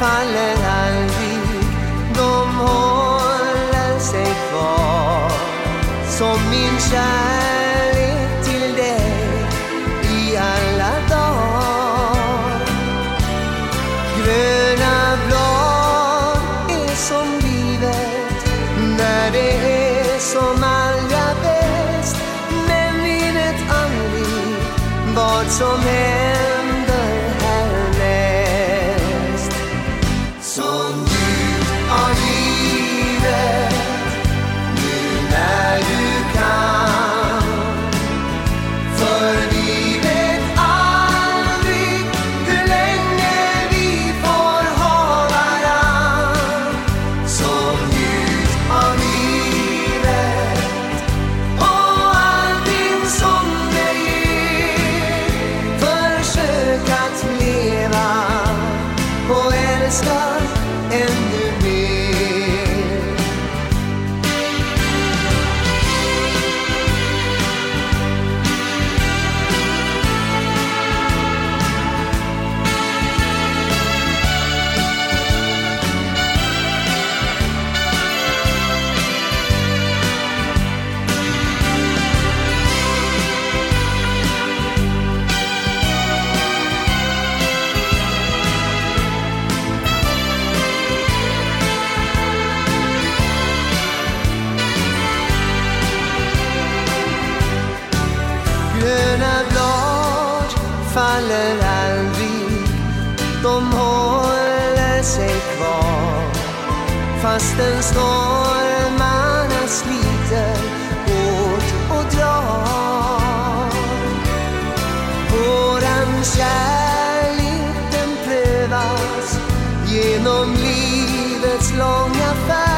faller aldrig, de håller sig kvar. Som min kärlek till dig i alla dagar. Gröna blad är som livet när det är som allra bäst. Men minnet aldrig vad som helst star in the faller aldrig, de håller sig kvar. Fastän stormarna sliter hårt och drar. Våran kärlek den prövas genom livets långa färd.